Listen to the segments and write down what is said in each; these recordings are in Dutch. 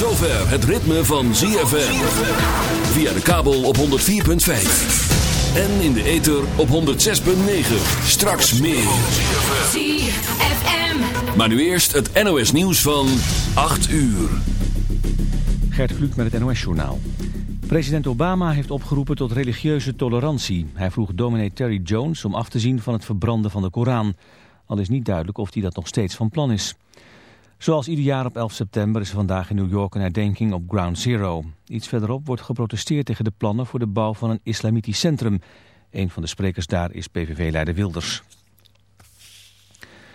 zover het ritme van ZFM. Via de kabel op 104.5. En in de ether op 106.9. Straks meer. ZFM. Maar nu eerst het NOS nieuws van 8 uur. Gert Kluk met het NOS-journaal. President Obama heeft opgeroepen tot religieuze tolerantie. Hij vroeg dominee Terry Jones om af te zien van het verbranden van de Koran. Al is niet duidelijk of hij dat nog steeds van plan is. Zoals ieder jaar op 11 september is er vandaag in New York een herdenking op Ground Zero. Iets verderop wordt geprotesteerd tegen de plannen voor de bouw van een islamitisch centrum. Een van de sprekers daar is PVV-leider Wilders.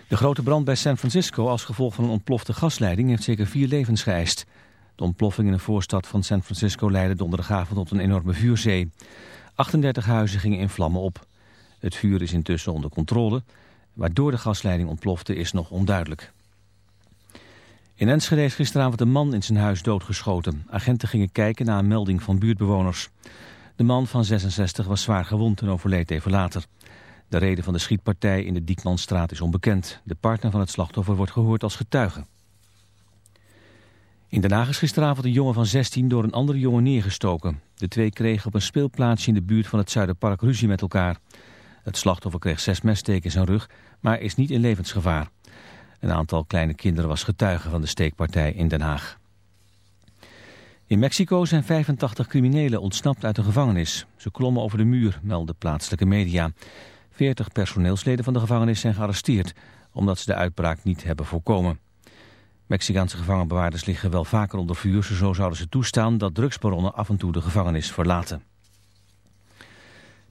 De grote brand bij San Francisco als gevolg van een ontplofte gasleiding heeft zeker vier levens geëist. De ontploffing in een voorstad van San Francisco leidde donderdagavond tot een enorme vuurzee. 38 huizen gingen in vlammen op. Het vuur is intussen onder controle. Waardoor de gasleiding ontplofte is nog onduidelijk. In Enschede is gisteravond een man in zijn huis doodgeschoten. Agenten gingen kijken naar een melding van buurtbewoners. De man van 66 was zwaar gewond en overleed even later. De reden van de schietpartij in de Diekmanstraat is onbekend. De partner van het slachtoffer wordt gehoord als getuige. In Den Haag is gisteravond een jongen van 16 door een andere jongen neergestoken. De twee kregen op een speelplaatsje in de buurt van het Zuiderpark ruzie met elkaar. Het slachtoffer kreeg zes messteken in zijn rug, maar is niet in levensgevaar. Een aantal kleine kinderen was getuige van de steekpartij in Den Haag. In Mexico zijn 85 criminelen ontsnapt uit de gevangenis. Ze klommen over de muur, melden plaatselijke media. 40 personeelsleden van de gevangenis zijn gearresteerd... omdat ze de uitbraak niet hebben voorkomen. Mexicaanse gevangenbewaarders liggen wel vaker onder vuur. Zo zouden ze toestaan dat drugsbaronnen af en toe de gevangenis verlaten.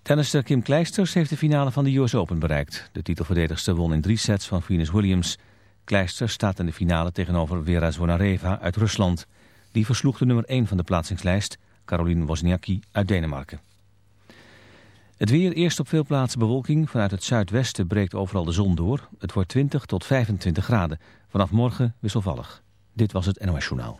Tennister Kim Kleisters heeft de finale van de US Open bereikt. De titelverdedigster won in drie sets van Venus Williams. Kleisters staat in de finale tegenover Vera Zvonareva uit Rusland. Die versloeg de nummer 1 van de plaatsingslijst, Caroline Wozniacki uit Denemarken. Het weer eerst op veel plaatsen bewolking. Vanuit het zuidwesten breekt overal de zon door. Het wordt 20 tot 25 graden. Vanaf morgen wisselvallig. Dit was het NOS Journaal.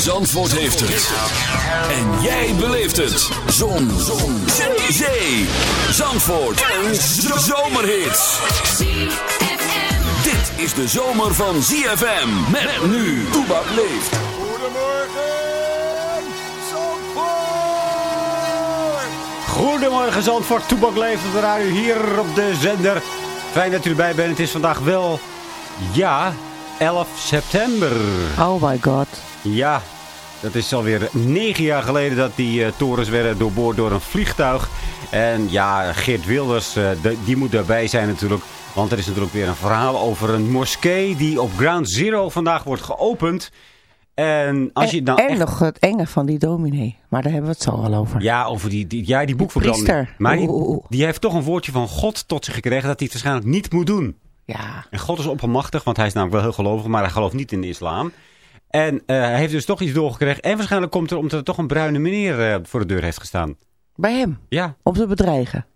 Zandvoort heeft het. En jij beleeft het. Zon. Zon. Zee. Zee. Zandvoort. Een zomerhit. Dit is de zomer van ZFM. Met nu. Toebak leeft. Goedemorgen Zandvoort, Toebak leeft op de radio hier op de zender. Fijn dat u erbij bent. Het is vandaag wel, ja, 11 september. Oh my god. Ja, dat is alweer negen jaar geleden dat die eh, torens werden doorboord door een vliegtuig. En ja, Geert Wilders, eh, de- die moet daarbij zijn natuurlijk. Want er is natuurlijk weer een verhaal over een moskee die op Ground Zero vandaag wordt geopend. En als je dan en echt- nog het enge van die dominee. Maar daar hebben we het zo al over. Ja, over die, die, ja, die boekverbranding. priester. Maar die heeft toch een woordje van God tot zich gekregen dat hij het waarschijnlijk niet moet doen. Ja. En God is oppermachtig, want hij is namelijk wel heel gelovig, maar hij gelooft niet in de islam. En eh, hij heeft dus toch iets doorgekregen. En waarschijnlijk komt er omdat er toch een bruine meneer eh, voor de deur heeft gestaan. Bij hem. Ja, Om te bedreigen.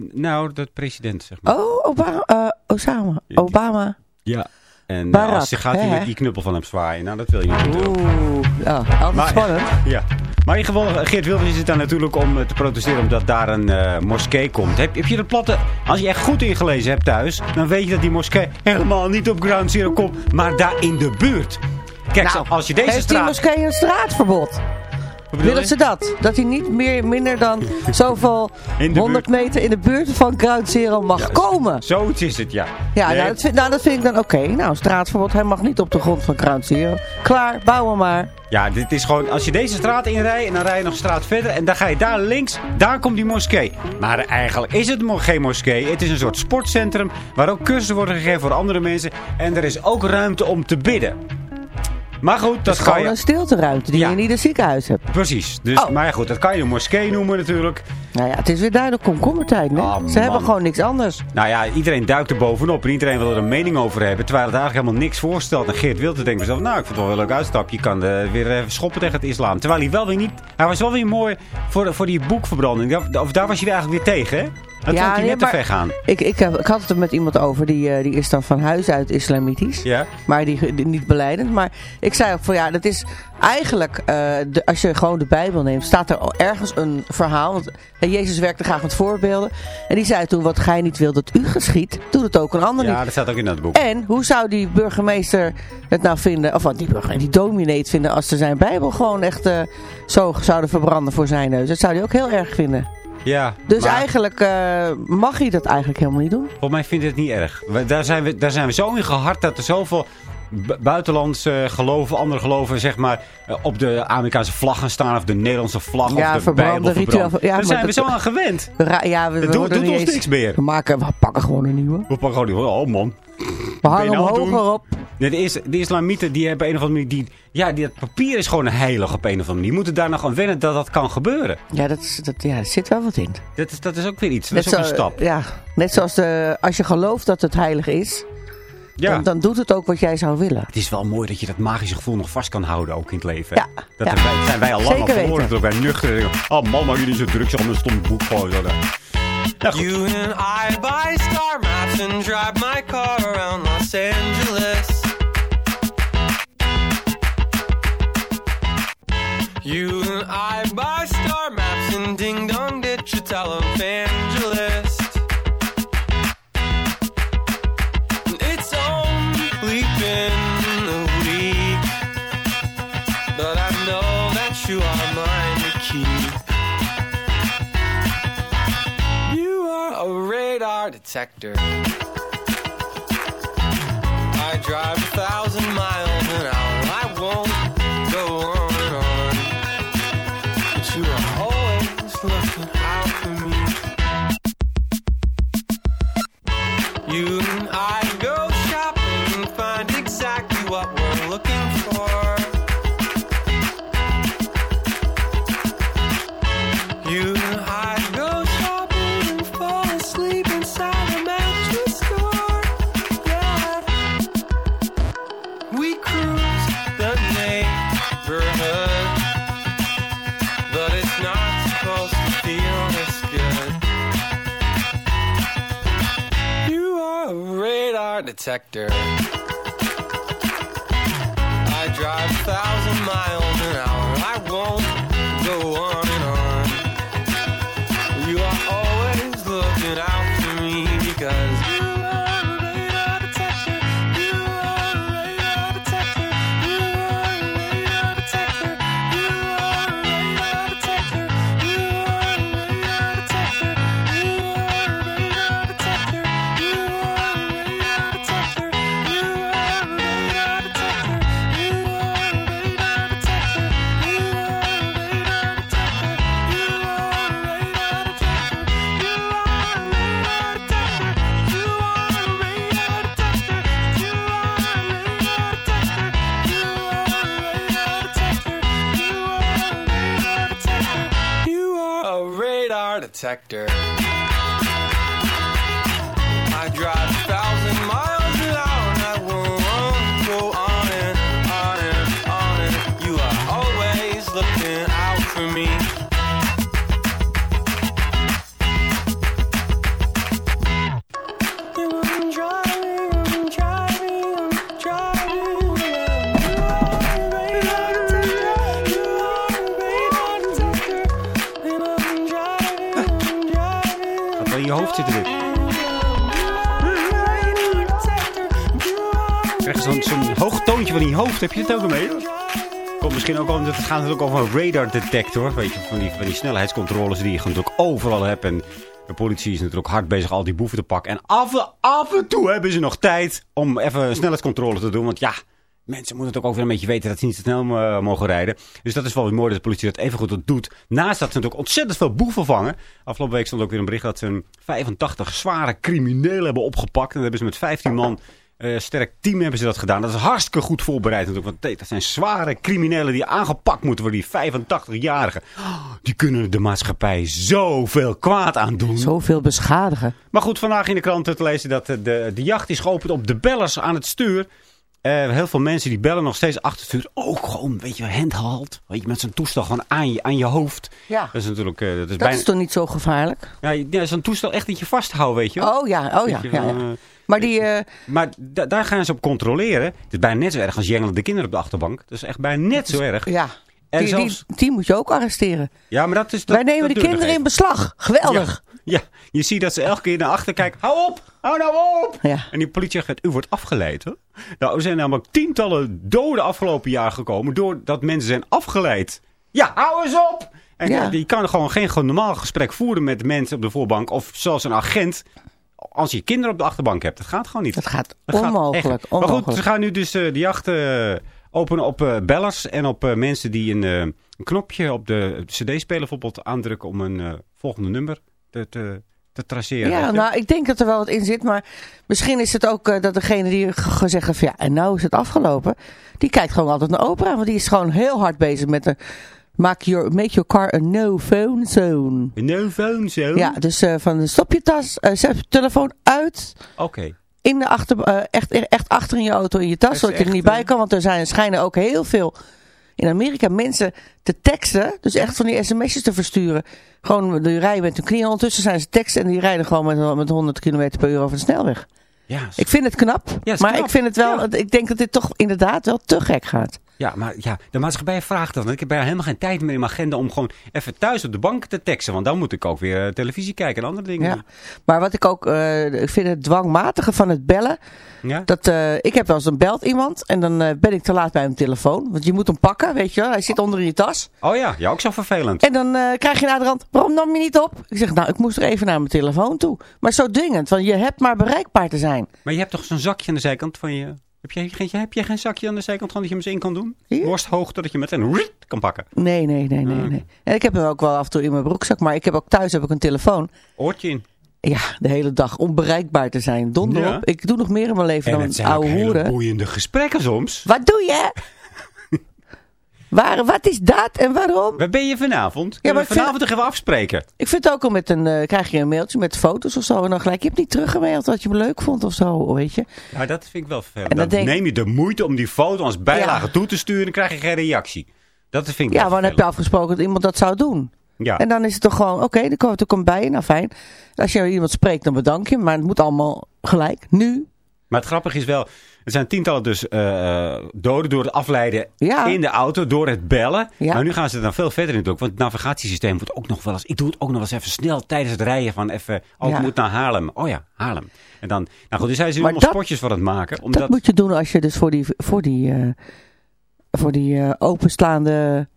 n- nou, de president, zeg maar. Oh, Obama. eh, Osama. Obama. Ja. En als, gaat hij met die knuppel van hem zwaaien. Nou, dat wil je niet. Oeh. Ja, altijd Maar- spannend. Ja. Maar in ieder geval, Geert Wilders is daar natuurlijk om te protesteren omdat daar een moskee komt. Heb, heb je de platte... Als je echt goed ingelezen hebt thuis, dan weet je dat die moskee helemaal niet op Ground Zero komt, maar daar in de buurt. Kijk, Nou, als je deze Heeft die straat... moskee een straatverbod? Willen ze dat? Dat hij niet meer, minder dan zoveel In de 100 meter in de buurt van Ground Zero mag komen? Zoiets is het, ja. Ja, Nee, nou, dat vind, nou, dat vind ik dan oké. Nou, straatverbod, hij mag niet op de grond van Ground Zero. Klaar, bouwen maar. Ja, dit is gewoon... Als je deze straat inrijdt en dan rij je nog een straat verder... en dan ga je daar links, daar komt die moskee. Maar eigenlijk is het geen moskee. Het is een soort sportcentrum... waar ook cursussen worden gegeven voor andere mensen. En er is ook ruimte om te bidden. Maar goed, dat kan gewoon je... een stilteruimte die Ja. je in ieder ziekenhuis hebt. Precies. Dus, Oh. Maar ja, goed, dat kan je een moskee noemen natuurlijk. Nou ja, het is weer duidelijk komkommertijd, hè? Ah, Ze man. hebben gewoon niks anders. Nou ja, iedereen duikt er bovenop en iedereen wil er een mening over hebben. Terwijl het eigenlijk helemaal niks voorstelt. En Geert Wilders denkt vanzelf, nou, ik vind het wel een leuk uitstapje. Je kan eh, weer even schoppen tegen het islam. Terwijl hij wel weer niet... Hij was wel weer mooi voor, voor die boekverbranding. Daar- Of daar was je weer eigenlijk weer tegen, hè? Dat vond hij nee, net te ver gaan. Ik, ik, heb, ik had het er met iemand over, die, eh, die is dan van huis uit islamitisch. Ja? Maar die, die niet beleidend. Maar ik zei ook van ja, dat is eigenlijk, eh, de, als je gewoon de Bijbel neemt, staat er ergens een verhaal. Want eh, Jezus werkte graag met voorbeelden. En die zei toen, wat gij niet wil dat u geschiet, doet het ook een ander Ja, niet. dat staat ook in dat boek. En hoe zou die burgemeester het nou vinden, of wat die burgemeester, die dominee het vinden als ze zijn Bijbel gewoon echt eh, zo zouden verbranden voor zijn neus. Dat zou hij ook heel erg vinden. Ja, Dus maar eigenlijk eh, mag hij dat eigenlijk helemaal niet doen. volgens mij vindt hij het niet erg. We- Daar zijn, we, daar zijn we zo in gehard dat er zoveel bu- buitenlandse geloven, andere geloven, zeg maar, eh, op de Amerikaanse vlag gaan staan. Of de Nederlandse vlag, Ja, of de verbranden, Bijbel ritueel- ja, daar zijn we zo aan gewend. Ja, we, we Het doet- ons niks meer. We, maken, we pakken gewoon een nieuwe. We pakken gewoon die, oh man. We hangen nou hem doen? hoger op. Nee, de, is, de islamieten, die hebben een of andere manier, die, ja, die, dat papier is gewoon heilig op een of andere manier. Die moeten daar nog aan wennen dat dat kan gebeuren. Ja, dat, is, dat, ja, zit wel wat in. Dat is, dat is ook weer iets, dat is Net ook zo- een stap. Ja, net zoals de, als je gelooft dat het heilig is, Ja. dan, dan doet het ook wat jij zou willen. Het is wel mooi dat je dat magische gevoel nog vast kan houden, ook in het leven. Ja? Dat ja. wij- zijn wij al lang al verloren. Dat wij nuchter. Oh man, maar jullie zo druk zeg een stom boek gewoon. Nou, goed. You and I buy star maps and drive my car around Los Angeles. You and I buy star maps and ding dong ditch a detector. I drive a thousand miles an hour. sector. Zo'n zo'n hoog toontje van je hoofd. Heb je het ook mee? Komt misschien ook omdat het gaat natuurlijk over een radar detector. Weet je, van die, van die snelheidscontroles die je natuurlijk overal hebt. En de politie is natuurlijk hard bezig al die boeven te pakken. En af, af en toe hebben ze nog tijd om even een snelheidscontrole te doen. Want ja, mensen moeten het ook ook weer een beetje weten dat ze niet te snel eh, mogen rijden. Dus dat is wel weer mooi dat de politie dat even goed doet. Naast dat ze natuurlijk ontzettend veel boeven vangen. Afgelopen week stond ook weer een bericht dat ze een 85 zware criminelen hebben opgepakt. En dat hebben ze met 15 man eh, sterk team hebben ze dat gedaan. Dat is hartstikke goed voorbereid natuurlijk. Want dat zijn zware criminelen die aangepakt moeten worden. Die 85-jarigen. Die kunnen de maatschappij zoveel kwaad aan doen. Zoveel beschadigen. Maar goed, vandaag in de krant te lezen dat de, de, de jacht is geopend op de bellers aan het stuur. Eh, heel veel mensen die bellen nog steeds achter het stuur. Ook gewoon, weet je, handheld. Weet je, met zo'n toestel gewoon aan je, aan je hoofd. Ja. Dat is natuurlijk... eh, dat is Dat bijna... is toch niet zo gevaarlijk? Ja, ja, zo'n toestel echt dat je vasthoudt, weet je. Oh ja, oh ja. Je ja. Maar die, eh, maar da- daar gaan ze op controleren. Het is bijna net zo erg als jengelende kinderen op de achterbank. Dat is echt bijna net zo erg. ja, En die, zelfs- die, die moet je ook arresteren. Ja, maar dat is... Dat, Wij nemen dat de kinderen in beslag. Geweldig. Ja, ja, je ziet dat ze elke keer naar achter kijken. Hou op! Hou nou op! Ja. En die politie zegt, u wordt afgeleid. Hè? Nou, er zijn namelijk tientallen doden afgelopen jaar gekomen... doordat mensen zijn afgeleid. Ja, hou eens op! En Ja. je kan gewoon geen normaal gesprek voeren met mensen op de voorbank... of zoals een agent als je kinderen op de achterbank hebt. Dat gaat gewoon niet. Dat gaat Dat gaat onmogelijk. niet. Maar goed, onmogelijk. ze gaan nu dus eh, de jacht eh, openen op eh, bellers... en op mensen die een, een knopje op de cd-speler bijvoorbeeld aandrukken... om een volgende nummer te, te, te traceren. Ja, je? nou, ik denk dat er wel wat in zit, maar misschien is het ook dat degene die gezegd heeft, van, ja, en nou is het afgelopen, die kijkt gewoon altijd naar opera, want die is gewoon heel hard bezig met de make your, make your car a no-phone zone. No phone zo? Ja, dus eh, van stop je tas, eh, zet je telefoon uit, Oké. in de achter, eh, echt, echt achter in je auto in je tas, zodat je er niet bij kan, want er zijn, schijnen ook heel veel in Amerika mensen te teksten, dus echt van die sms'jes te versturen. Gewoon, die rijden met hun knieën, ondertussen zijn ze teksten en die rijden gewoon met, met 100 km per uur over de snelweg. Ja, Ik vind het knap, is maar knap. ik vind het wel, Ja. ik denk dat dit toch inderdaad wel te gek gaat. Ja, maar ja, de maatschappij vraagt dat. Want ik heb bijna helemaal geen tijd meer in mijn agenda om gewoon even thuis op de bank te teksten. Want dan moet ik ook weer eh, televisie kijken en andere dingen Ja. Maar wat ik ook, eh, ik vind het dwangmatige van het bellen, Ja? dat, eh, ik heb wel eens, dan belt iemand en dan ben ik te laat bij mijn telefoon. Want je moet hem pakken, weet je wel, hij zit onder in je tas. Oh ja, ja, ook zo vervelend. En dan krijg je naar de rand, waarom nam je niet op? Ik zeg, nou, ik moest er even naar mijn telefoon toe. Maar zo dwingend, want je hebt maar bereikbaar te zijn. Maar je hebt toch zo'n zakje aan de zijkant van je... Heb jij geen, heb jij geen zakje aan de zijkant gewoon dat je hem eens in kan doen? Hier? Borsthoogte, dat je meteen riet kan pakken. Nee, nee, nee, nee, Ah. nee. En ik heb hem ook wel af en toe in mijn broekzak, maar ik heb ook thuis heb ik een telefoon. Oortje in. Ja, de hele dag onbereikbaar te zijn. Donder Ja. op. Ik doe nog meer in mijn leven En dan hele hoeren. boeiende gesprekken soms. Wat doe je? Waar, wat is dat en waarom? Waar ben je vanavond? Ja, maar vind- vanavond toch even afspreken? Ik vind het ook al met een, eh, krijg je een mailtje met foto's of zo. En dan gelijk, je hebt niet teruggemaild wat je me leuk vond of zo, weet je. Ja, dat vind ik wel vervelend. En dan Dan denk- neem je de moeite om die foto als bijlage Ja. toe te sturen en dan krijg je geen reactie. Dat vind ik Ja, dan heb je afgesproken dat iemand dat zou doen. Ja. En dan is het toch gewoon, oké, dan komt er komt bij je. Nou, fijn. Als je iemand spreekt, dan bedank je. Maar het moet allemaal gelijk. Nu. Maar het grappige is wel, er zijn tientallen dus eh, eh, doden door het afleiden Ja. in de auto, door het bellen. Ja. Maar nu gaan ze er dan veel verder in doen. Want het navigatiesysteem wordt ook nog wel eens... Ik doe het ook nog wel eens even snel tijdens het rijden van even... Oh, ik Ja. moet naar Haarlem. Oh ja, Haarlem. En dan... Nou goed, dus zijn ze nu allemaal dat- spotjes van het maken. Dat Omdat, moet je doen als je dus voor die, voor die, eh, voor die eh, openslaande...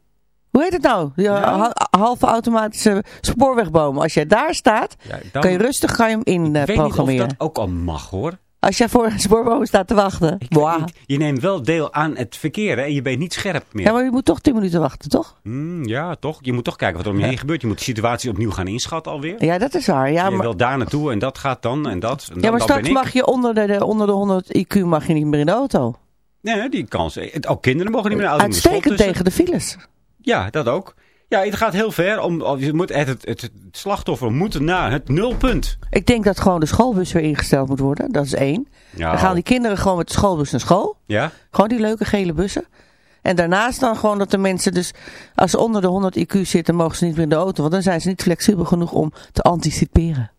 Hoe heet het nou? Die ha- halve automatische spoorwegbomen. Als jij daar staat, ja, dan, kan je rustig ga je hem in eh, ik weet niet of programmeren. dat ook al mag hoor. Als jij voor een spoorboom staat te wachten. Ik niet. Je neemt wel deel aan het verkeer hè, en je bent niet scherp meer. Ja, maar je moet toch 10 minuten wachten, toch? Hmm, ja, toch? Je moet toch kijken wat er om je heen gebeurt. Je moet de situatie opnieuw gaan inschatten alweer. Ja, dat is waar. Ja, je maar, wil daar naartoe en dat gaat dan en dat. En ja, dan, maar dan straks ben ik. mag je onder de, de- onder de 100 IQ mag je niet meer in de auto. Nee, die kans. Ook kinderen mogen niet meer naar de auto. Uitstekend tegen de files. Ja, dat ook. Ja, het gaat heel ver. Om, om- je moet, het, het, het slachtoffer moet naar het nulpunt. Ik denk dat gewoon de schoolbus weer ingesteld moet worden. Dat is één. Ja, Dan gaan die kinderen gewoon met de schoolbus naar school. ja? Gewoon die leuke gele bussen. En daarnaast dan gewoon dat de mensen dus... Als ze onder de 100 IQ zitten, mogen ze niet meer in de auto. Want dan zijn ze niet flexibel genoeg om te anticiperen.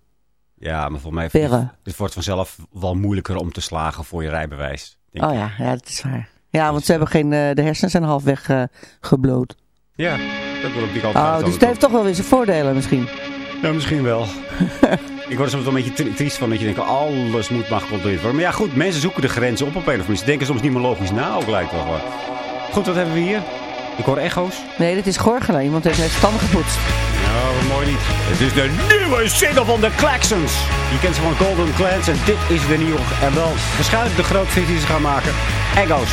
ja, maar voor mij het wordt vanzelf wel moeilijker om te slagen voor je rijbewijs. Denk Oh ja, ja, dat is waar. Ja, want ze hebben geen... eh, de hersenen zijn halfweg eh gebloot. Ja, dat wil ik niet altijd. Oh, gaan dus het heeft toch wel weer zijn voordelen misschien. Ja, misschien wel. ik word er soms wel een beetje tri- triest van dat je denkt, alles moet maar gecontroleerd worden. Maar ja, goed, mensen zoeken de grenzen op op een of andere manier. Ze denken soms niet meer logisch na, ook lijkt wel. gewoon. Goed, wat hebben we hier? Ik hoor echo's. Nee, dit is gorgelen. Iemand heeft heeft tanden gepoetst. Nou, mooi niet. Het is de nieuwe single van de Klaxons. Je kent ze van Golden Clans en dit is de nieuwe. En wel waarschijnlijk de grootste die ze gaan maken. Echo's.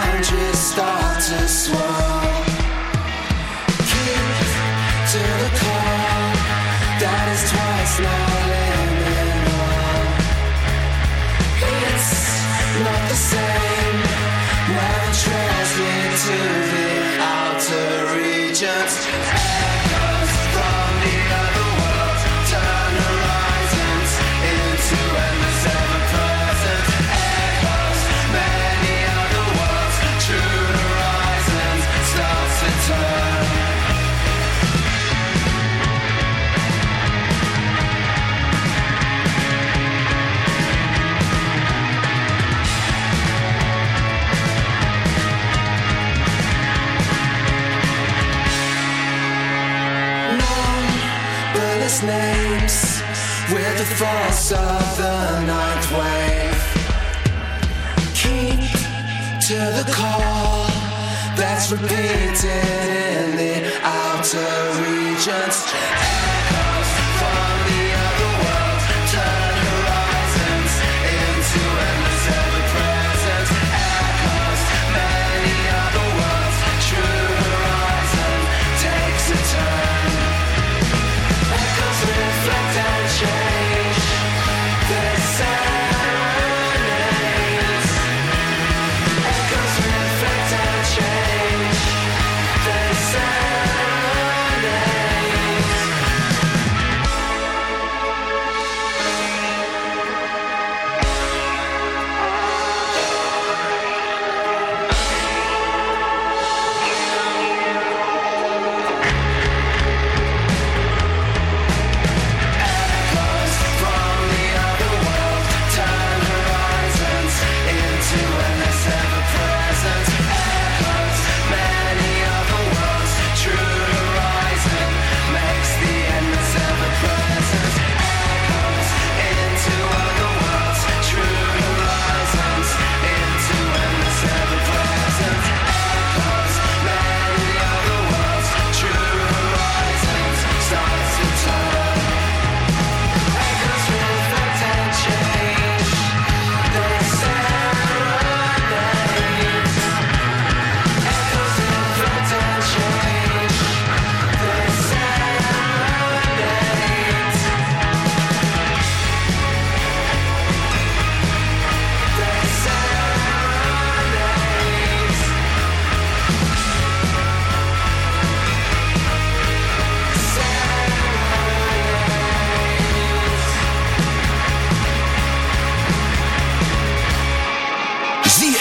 the force of the night wave. Keep to the call that's repeated in the outer regions.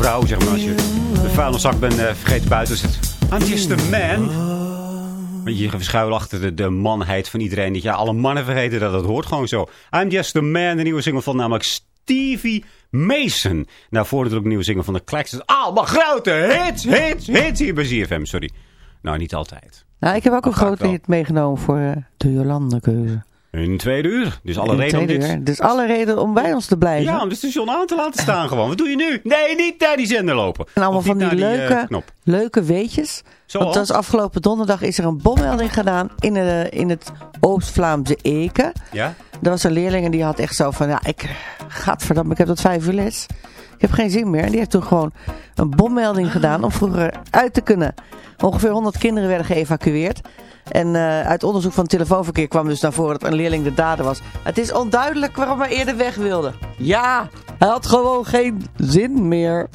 Vrouw, zeg maar. Als je de vuilniszak bent eh, vergeten buiten te zetten. I'm just a man. Want je verschuilt achter de, de manheid van iedereen. Dat ja, alle mannen vergeten dat. Dat hoort gewoon zo. I'm just a man. De nieuwe single van namelijk Stevie Mason. Nou, natuurlijk een nieuwe single van de Claxons. Allemaal grote hits, hits, hits hier bij ZFM. Sorry. Nou, niet altijd. Nou, ik heb ook een grote hit meegenomen voor eh, de Jolande-keuze. Een tweede uur. Dus alle In reden om dit... uur. Dus alle reden om bij ons te blijven. Ja, om de station aan te laten staan gewoon. Wat doe je nu? Nee, niet naar die zender lopen. En allemaal van die leuke, eh, knop. leuke weetjes. Zoals? Want dat is afgelopen donderdag is er een bommelding gedaan in, de, in het Oost-Vlaamse Eken. Ja? Er was een leerling en die had echt zo van, ja, ik, gadverdamme, ik heb tot vijf uur les. Ik heb geen zin meer. En die heeft toen gewoon een bommelding gedaan om vroeger uit te kunnen. Ongeveer 100 kinderen werden geëvacueerd. En eh, uit onderzoek van het telefoonverkeer kwam dus naar voren dat een leerling de dader was. Het is onduidelijk waarom hij eerder weg wilde. Ja, hij had gewoon geen zin meer.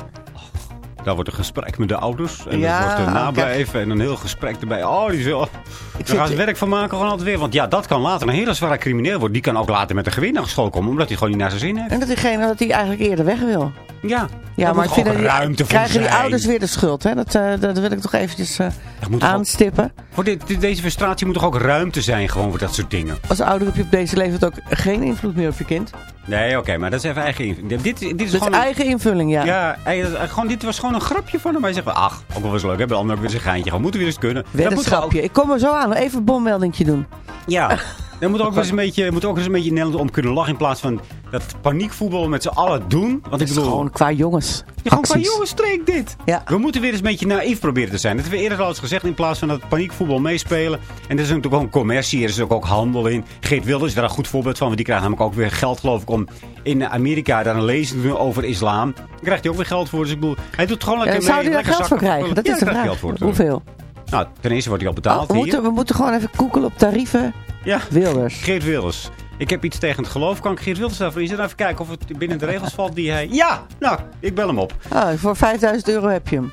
Daar wordt een gesprek met de ouders. En Ja, dan wordt er kijk. nablijven en een heel gesprek erbij. Oh, die zal... Daar gaan ze het- werk van maken gewoon altijd weer. Want ja, dat kan later een hele zware crimineel worden. Die kan ook later met een gewin naar school komen. Omdat hij gewoon niet naar zijn zin heeft. En dat diegene dat hij eigenlijk eerder weg wil. Ja, Ja, maar ik vind dat die, ruimte voor krijgen die zijn. ouders weer de schuld. Hè? Dat, eh, dat wil ik toch eventjes eh, ook- aanstippen. voor dit, dit- deze frustratie moet toch ook ruimte zijn gewoon voor dat soort dingen. Als ouder heb je op deze leeftijd ook geen invloed meer op je kind. Nee, oké, maar dat is even eigen invulling. Dit, dit, is gewoon... eigen invulling, ja. Ja, hij- gewoon, dit was gewoon een grapje van hem. Hij zegt, ach, ook wel eens leuk. Hebben de ander weer een geintje. Gewoon, moeten we eens kunnen. Weddenschapje. Ik kom er zo aan. Even een bommeldingje doen. Ja, er moet ook wel eens een beetje, moet ook eens een beetje in Nederland om kunnen lachen. In plaats van dat paniekvoetbal met z'n allen doen. Want ik bedoel, gewoon qua jongens. Ja, gewoon acties. jongens, streek dit. Ja. We moeten weer eens een beetje naïef proberen te zijn. Dat hebben we eerder al eens gezegd. In plaats van dat paniekvoetbal meespelen. En er is natuurlijk ook een commercie. Er is ook, ook handel in. Geert Wilders is daar een goed voorbeeld van. Want die krijgt namelijk ook weer geld geloof ik. Om in Amerika daar een lezing te doen over islam. Daar krijgt hij ook weer geld voor. Dus ik bedoel, hij doet gewoon Ja, lekker zou mee. hij daar geld voor zakken krijgen? Dat Ja, is de vraag. hij geld voor. Hoeveel? Nou, ten eerste wordt hij al betaald Oh, we, hier. moeten, we moeten gewoon even googelen op tarieven Ja, Wilders. Geert Wilders. Ik heb iets tegen het geloof. Kan ik Geert Wilders daarvoor inzetten? Even kijken of het binnen de regels valt die hij... Ja! Nou, ik bel hem op. Ah, voor 5000 euro heb je hem.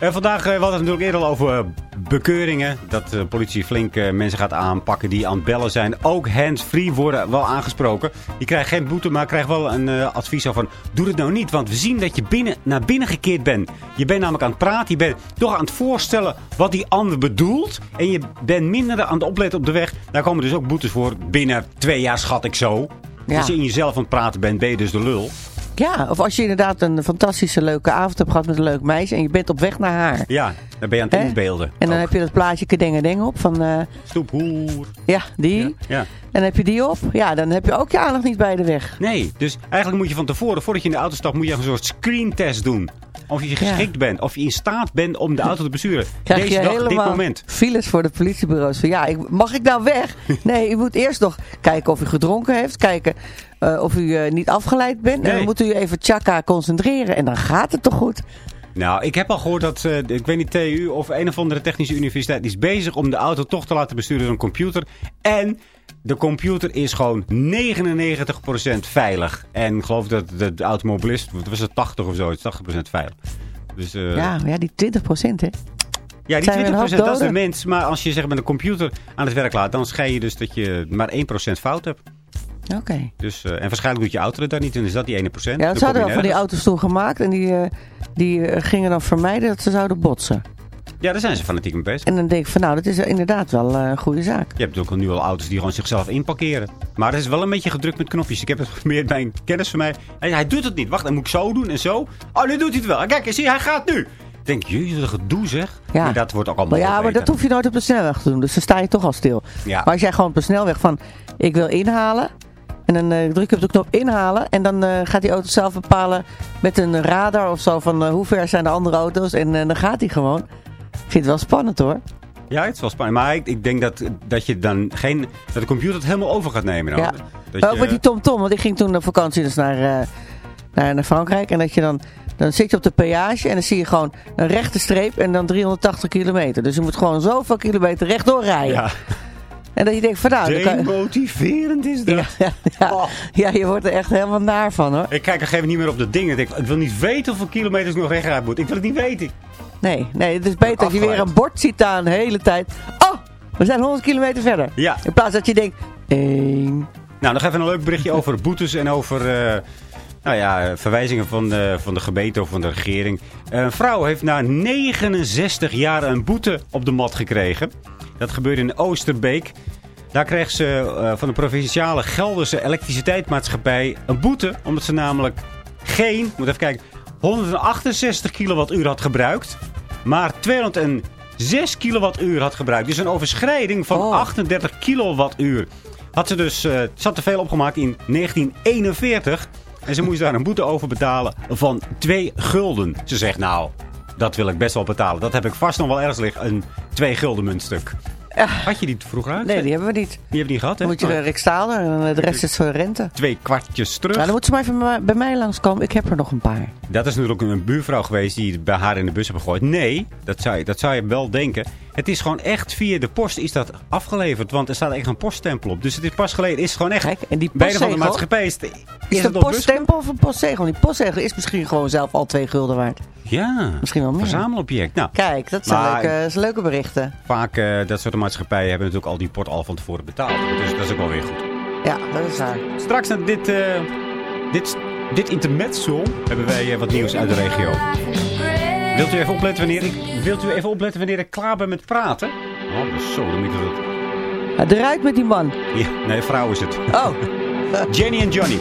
En vandaag, eh, we hadden het natuurlijk eerder al over eh, bekeuringen. Dat de politie flink eh, mensen gaat aanpakken die aan het bellen zijn. Ook hands-free worden wel aangesproken. Je krijgt geen boete, maar krijgt wel een eh, advies over van... Doe het nou niet, want we zien dat je binnen, naar binnen gekeerd bent. Je bent namelijk aan het praten. Je bent toch aan het voorstellen wat die ander bedoelt. En je bent minder aan het opletten op de weg. Daar komen dus ook boetes voor. Binnen twee jaar schat ik zo. Ja. Als je in jezelf aan het praten bent, ben je dus de lul. Ja, of als je inderdaad een fantastische leuke avond hebt gehad met een leuk meisje en je bent op weg naar haar. Ja, dan ben je aan het inbeelden. En dan Ook. heb je dat plaatje Kedenge op van, Stoephoer. ja, die. Ja. ja. En dan heb je die op. Ja, dan heb je ook je aandacht niet bij de weg. Nee, dus eigenlijk moet je van tevoren, voordat je in de auto stapt, moet je een soort screentest doen. Of je geschikt bent, of je in staat bent om de auto te besturen. Krijg Deze je dag, dit helemaal moment. files voor de politiebureaus. Van ja, ik, mag ik nou weg? Nee, u moet eerst nog kijken of u gedronken heeft. Kijken eh, of u eh, niet afgeleid bent. En dan moet u even tjaka concentreren. En dan gaat het toch goed? Nou, ik heb al gehoord dat, eh, ik weet niet, TU of een of andere technische universiteit die is bezig om de auto toch te laten besturen door een computer. En de computer is gewoon 99% veilig. En ik geloof dat de, de automobilist, wat was het 80 of zo, het is 80% veilig. Dus, eh, Ja, maar ja, die 20 procent, hè? Ja, die Zijn er 20% een hoop dat is de mens. Maar als je zeg, met een computer aan het werk laat, dan schijn je dus dat je maar 1% fout hebt. Oké. Dus, eh, en waarschijnlijk doet je auto het daar niet in. Is dat die 1%? Ja, zouden kom wel van die auto's toen gemaakt. En die, eh, die eh, gingen dan vermijden dat ze zouden botsen. Ja, daar zijn ze fanatiek mee bezig. En dan denk ik van nou, dat is inderdaad wel een goede zaak. Je hebt ook al nu al auto's die gewoon zichzelf inparkeren. Maar het is wel een beetje gedrukt met knopjes. Ik heb het meer bij een kennis van mij. Hij, hij doet het niet. Wacht, dan moet ik zo doen en zo. Oh, nu doet hij het wel. Kijk, zie, hij gaat nu. Ik denk, een gedoe zeg. Ja. Maar dat wordt ook allemaal Maar ja, maar dat hoef je nooit op de snelweg te doen. Dus dan sta je toch al stil. Ja. Maar als jij gewoon op de snelweg van, ik wil inhalen. En dan eh, druk je op de knop inhalen. En dan eh, gaat die auto zelf bepalen met een radar of zo van eh, hoe ver zijn de andere auto's. En dan gaat hij gewoon. Ik vind het wel spannend hoor. Ja, het is wel spannend. Maar ik, ik denk dat, dat je dan geen... Dat de computer het helemaal over gaat nemen. Dan. Ja. Dat ook je- met die TomTom. Want ik ging toen op vakantie dus naar, naar, naar Frankrijk. En dat je dan, dan zit je op de peage en dan zie je gewoon een rechte streep en dan 380 kilometer. Dus je moet gewoon zoveel kilometer rechtdoor rijden. Ja, En dat je denkt van nou... demotiverend is dat. ja, ja, ja. Oh. ja, je wordt er echt helemaal naar van hoor. Ik kijk een gegeven niet meer op de dingen. Ik, wil niet weten hoeveel kilometers ik nog rechtuit moet. Ik wil het niet weten. Nee, nee, het is beter dat je weer een bord ziet staan de hele tijd. Oh, we zijn 100 kilometer verder. Ja. In plaats dat je denkt, één. Nou, nog even een leuk berichtje over boetes en over eh, nou ja, verwijzingen van de, van de gemeente of van de regering. Een vrouw heeft na 69 jaar een boete op de mat gekregen. Dat gebeurde in Oosterbeek. Daar kreeg ze eh, van de provinciale Gelderse elektriciteitsmaatschappij een boete. Omdat ze namelijk geen, moet even kijken, 168 kilowattuur had gebruikt. Maar 206 kilowattuur had gebruikt. Dus een overschrijding van Oh. 38 kilowattuur. Had ze dus, eh, ze had te veel opgemaakt in 1941. En ze moest daar een boete over betalen van 2 gulden. Ze zegt, nou, dat wil ik best wel betalen. Dat heb ik vast nog wel ergens liggen, een 2 gulden muntstuk. Had je die vroeger uit? Nee, die hebben we niet. Die heb je niet gehad, hè? Dan moet je de Rick en eh, de rest is voor rente. Twee kwartjes terug. Nou, dan moet ze maar even bij mij- langskomen. Ik heb er nog een paar. Dat is natuurlijk een buurvrouw geweest die bij haar in de bus hebben gegooid. Nee, dat zou, je, dat zou je wel denken. Het is gewoon echt via de post is dat afgeleverd. Want er staat echt een poststempel op. Dus het is pas geleden. Is gewoon echt Kijk, en die bij een van de postzegel? maatschappij. Is, is, Is het dat een poststempel of een postzegel? Die postzegel is misschien gewoon zelf al twee gulden waard. Ja, Misschien wel meer. verzamelobject. Nou, Kijk, dat zijn, Maar- leuke, dat zijn leuke berichten. vaak uh, dat soort maatschappijen hebben natuurlijk al die port al van tevoren betaald. Dus dat is ook wel weer goed. Ja, dat is waar. Straks na dit, uh, dit, dit intermezzo hebben wij uh, wat nieuws uit de regio. Wilt u even opletten wanneer ik, wilt u even opletten wanneer ik klaar ben met praten? Oh, dat is zo, dan moet je dat... Ja, eruit met die man. Ja, nee, vrouw is het. Oh. Jenny en Johnny.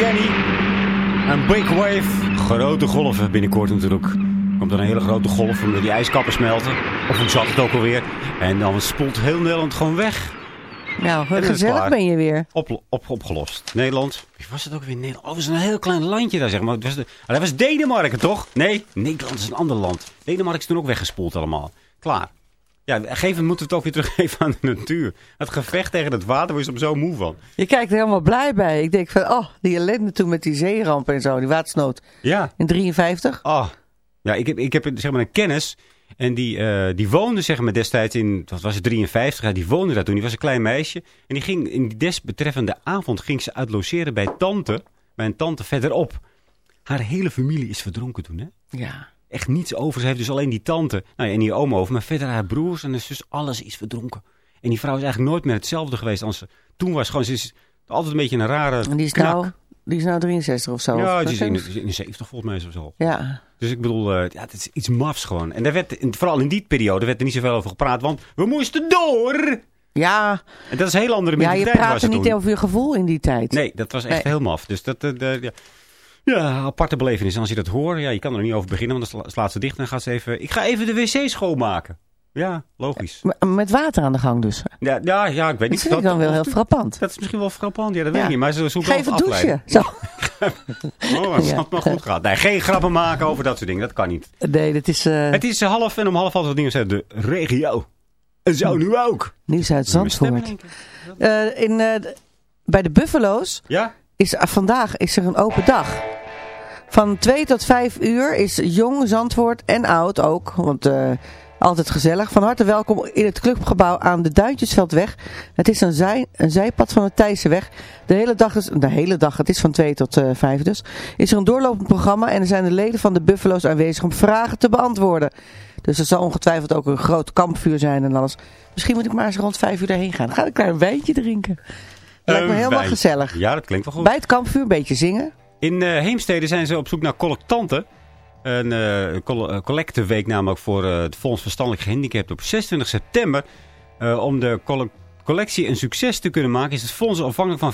Jenny. Een big wave. Grote golven binnenkort natuurlijk. Komt er een hele grote golf omdat die ijskappen smelten. Of hoe zat het ook alweer. En dan spoelt heel Nederland gewoon weg. Nou, gezellig ben je weer. Op, op, opgelost. Nederland. Wie was het ook weer? Nederland. Oh, dat is een heel klein landje daar, zeg maar. Dat was, de, ah, dat was Denemarken, toch? Nee, Nederland is een ander land. Denemarken is toen ook weggespoeld allemaal. Klaar. Ja, op een gegeven moment moeten we het ook weer teruggeven aan de natuur. Het gevecht tegen het water, waar je er zo moe van. Je kijkt er helemaal blij bij. Ik denk van, oh, die ellende toen met die zeerampen en zo, die watersnood Ja. in 53. Oh. Ja, ik heb, ik heb zeg maar een kennis. En die, eh, die woonde zeg maar destijds in, wat was het, 53. Ja, die woonde daar toen. Die was een klein meisje. En die ging in die desbetreffende avond ging ze uit logeren bij tante. Bij een tante verderop. Haar hele familie is verdronken toen, hè? Ja. Echt niets over. Ze heeft dus alleen die tante nou ja, en die oom over. Maar verder haar broers en zus, alles is verdronken. En die vrouw is eigenlijk nooit meer hetzelfde geweest als ze toen was. Gewoon, ze is altijd een beetje een rare En die is, knak. nou, die is nou 63 of zo. Ja, die is in, in de 70 volgens mij of zo. Ja. Dus ik bedoel, eh, ja, het is iets mafs gewoon. En daar werd, in- vooral in die periode werd er niet zoveel over gepraat, want we moesten door. Ja, En dat is een heel andere ja je mentaliteit praatte niet over je gevoel in die tijd. Nee, dat was echt Nee. heel maf. Dus dat, eh, de- ja. Ja, aparte belevenis. En als je dat hoort, ja, je kan er niet over beginnen, want dan sla- slaat ze dicht en dan gaat ze even... Ik ga even de wc schoonmaken. Ja, logisch. Met water aan de gang dus. Ja, ja, ja ik weet Dat niet. vind ik dan wel heel frappant. Dat is misschien wel frappant, ja, dat weet ik niet. Maar ze zoeken Geef wel een douche. Zo. Oh, dat Ja. maar goed gehad. Nee, geen grappen maken over dat soort dingen. Dat kan niet. Nee, dat is eh Het is half en om half altijd dingen uit de regio. En zo nu ook. nieuws uit Zandvoort. Eh, in, eh, bij de Buffalo's Ja? is vandaag is er een open dag. Van 2 tot 5 uur is jong, Zandvoort en oud ook. Want eh, altijd gezellig. Van harte welkom in het clubgebouw aan de Duintjesveldweg. Het is een, zij, een zijpad van de Thijssenweg. De hele dag, is, de hele dag, het is van 2 tot eh 5 dus, is er een doorlopend programma. En er zijn de leden van de Buffalo's aanwezig om vragen te beantwoorden. Dus er zal ongetwijfeld ook een groot kampvuur zijn en alles. Misschien moet ik maar eens rond 5 uur daarheen gaan. Dan ga ik daar een wijntje drinken. Lijkt me Een helemaal gezellig. Ja, dat klinkt wel goed. Bij het kampvuur een beetje zingen. In eh, Heemstede zijn ze op zoek naar collectanten. Een eh, collecteweek namelijk voor eh, het Fonds Verstandelijk Gehandicapten op 26 september. Om de colle- collectie een succes te kunnen maken is het fonds afhankelijk van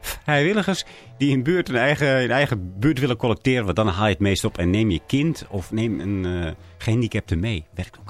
vrijwilligers die in, buurt een eigen, in eigen buurt willen collecteren. Want dan haal je het meest op en neem je kind of neem een eh, gehandicapte mee. Werkt.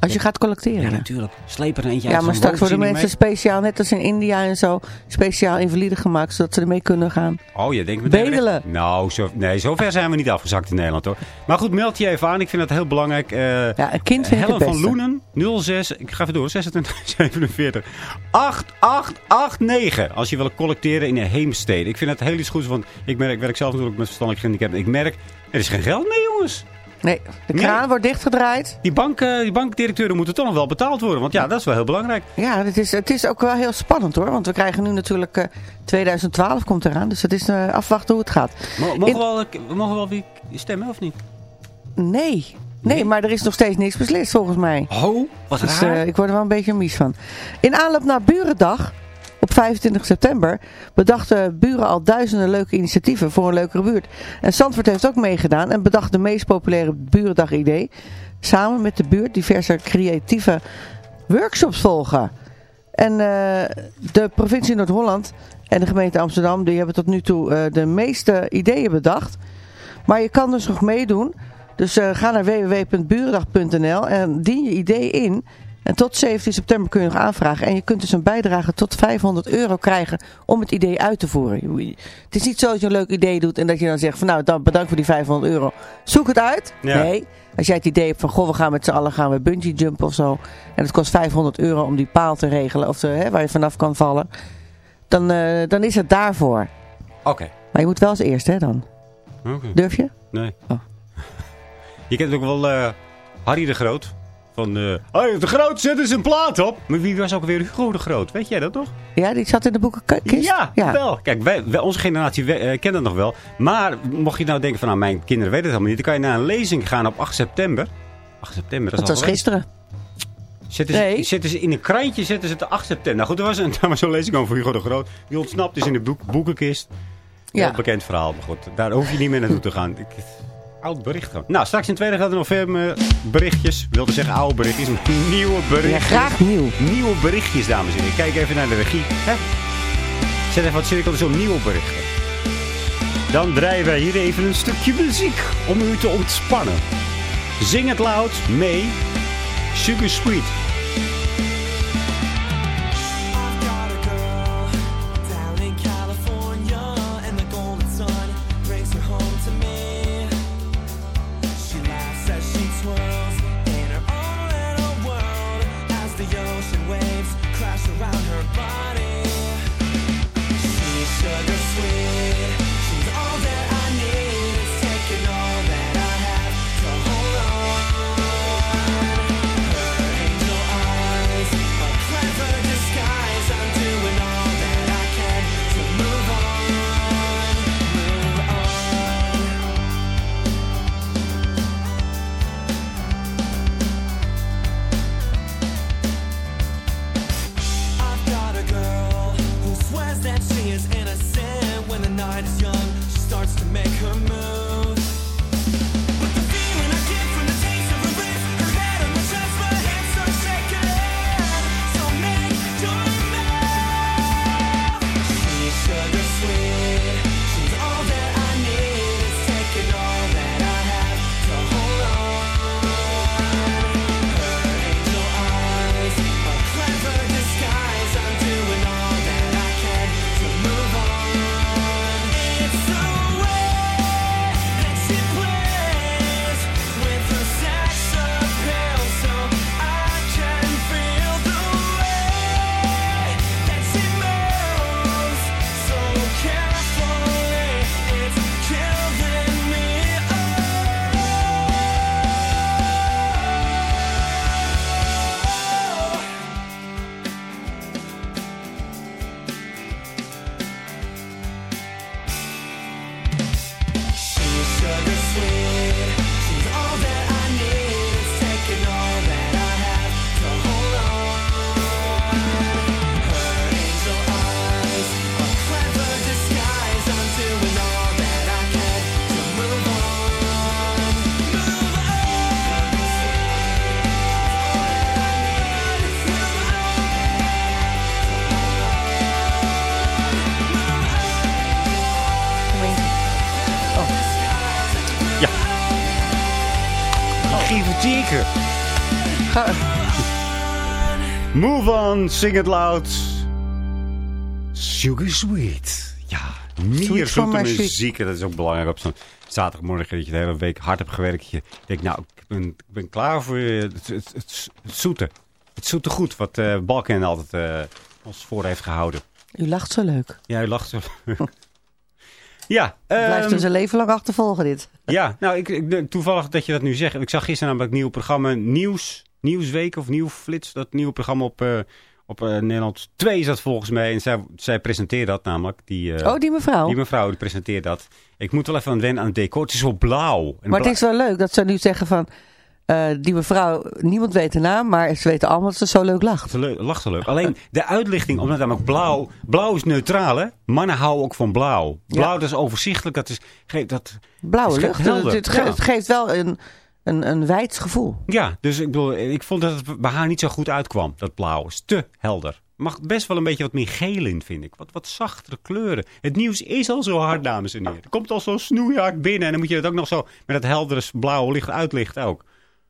Als je gaat collecteren. Ja, Ja, natuurlijk. Sleep er eentje Ja, uit maar zo'n straks worden mensen speciaal, net als in India en zo, speciaal invalide gemaakt, zodat ze ermee kunnen gaan. Oh, je denkt meteen... Bedelen. Nou, zo, nee, zover zijn we niet afgezakt in Nederland hoor. Maar goed, meld je even aan. Ik vind dat heel belangrijk. Eh, Ja, een kind vind ik Helen van. Loenen, 06, ik ga even door, 26, 47, 8889. Als je wil collecteren in een heemstede. Ik vind het heel iets goeds, want ik, merk, ik werk zelf natuurlijk met verstandelijk gehandicapten. Ik merk, er is geen geld mee jongens. Nee, de Nee. kraan wordt dichtgedraaid. Die, bank, eh, die bankdirecteuren moeten toch nog wel betaald worden. Want ja, dat is wel heel belangrijk. Ja, het is, het is ook wel heel spannend hoor, want we krijgen nu natuurlijk, eh, 2012 komt eraan, dus het is eh, afwachten hoe het gaat. Mo- Mogen, In- we wel, we mogen wel weer stemmen of niet? Nee, nee, maar er is nog steeds niks beslist volgens mij. Oh, wat Dus raar. eh, ik word er wel een beetje mies van. In aanloop naar Burendag op 25 september bedachten buren al duizenden leuke initiatieven voor een leukere buurt. En Zandvoort heeft ook meegedaan en bedacht de meest populaire Burendag idee. Samen met de buurt diverse creatieve workshops volgen. En eh, de provincie Noord-Holland en de gemeente Amsterdam die hebben tot nu toe eh, de meeste ideeën bedacht. Maar je kan dus nog meedoen. Dus eh, ga naar www.burendag.nl en dien je idee in. En tot 17 september kun je nog aanvragen. En je kunt dus een bijdrage tot 500 euro krijgen om het idee uit te voeren. Het is niet zo dat je een leuk idee doet en dat je dan zegt van nou dan bedankt voor die 500 euro. Zoek het uit. Ja. Nee. Als jij het idee hebt van goh we gaan met z'n allen gaan we bungee jumpen of zo. En het kost 500 euro om die paal te regelen of te, hè, waar je vanaf kan vallen. Dan, eh, dan is het daarvoor. Oké. Maar je moet wel als eerste hè dan. Durf je? Nee. Oh. Je kent ook wel eh, Harry de Groot. Van, Harry de Groot, zet eens een plaat op. Maar wie was ook weer Hugo de Groot? Weet jij dat toch? Ja, die zat in de boekenkist? Ja, wel. Kijk, wij, wij- onze generatie eh, kent dat nog wel. Maar mocht je nou denken van, nou, mijn kinderen weten het helemaal niet. Dan kan je naar een lezing gaan op 8 september. 8 september, dat, Dat is was gisteren. Zetten ze, Nee. zetten ze in een krantje zetten ze het 8 september. Nou goed, er was een, daar was zo'n lezing over Hugo de Groot. Die ontsnapt is in de boek, boekenkist. Ja. Heel bekend verhaal, maar goed. Daar hoef je niet meer naartoe te gaan. Ik, oud bericht. Nou, straks in het tweede gaat er nog veel berichtjes. Ik wilde zeggen oude berichtjes, maar nieuwe Ja, berichtjes. graag nieuw. Nieuwe berichtjes, dames en heren. Kijk even naar de regie. Hè? Zet even wat cirkels op nieuwe berichten. Dan draaien wij hier even een stukje muziek om u te ontspannen. Zing het loud mee. Sugar Sweet. Move on, sing it loud. Sugar Sweet. Ja, meer zoete muziek. Dat is ook belangrijk op zo'n zaterdagmorgen dat je de hele week hard hebt gewerkt. Je denkt, nou, ik ben, ik ben klaar voor eh, het, het, het, het zoete. Het zoete goed, wat eh Balken altijd eh, ons voor heeft gehouden. U lacht zo leuk. Ja, u lacht zo. ja, Blijft ehm, dus een leven lang achtervolgen dit. ja, nou, ik, ik, toevallig dat je dat nu zegt. Ik zag gisteren namelijk het nieuwe programma Nieuws, Nieuwsweek of Nieuwflits. Dat nieuwe programma op, eh, op eh, Nederland 2 is dat volgens mij. En zij, zij presenteert dat namelijk. Die, eh, Oh, die mevrouw. die mevrouw die presenteert dat. Ik moet wel even aan wennen aan het decor. Het is wel blauw. En Maar het is wel leuk dat ze nu zeggen van... die mevrouw, niemand weet de naam, maar ze weten allemaal dat ze zo leuk lacht. Ze lacht zo leuk. Alleen de uitlichting, omdat namelijk blauw... Blauw is neutraal, hè? Mannen houden ook van blauw. Blauw, dat is overzichtelijk. Dat is... Dat, Blauwe lucht. Het, ge- ja. het geeft wel een, een, een wijds gevoel. Ja, dus ik bedoel, ik vond dat het bij haar niet zo goed uitkwam, dat blauw. is te helder. Er mag best wel een beetje wat meer geel in, vind ik. Wat, wat zachtere kleuren. Het nieuws is al zo hard, dames en heren. Het komt al zo snoeihard binnen. En dan moet je het ook nog zo met dat heldere blauwe licht uitlichten ook.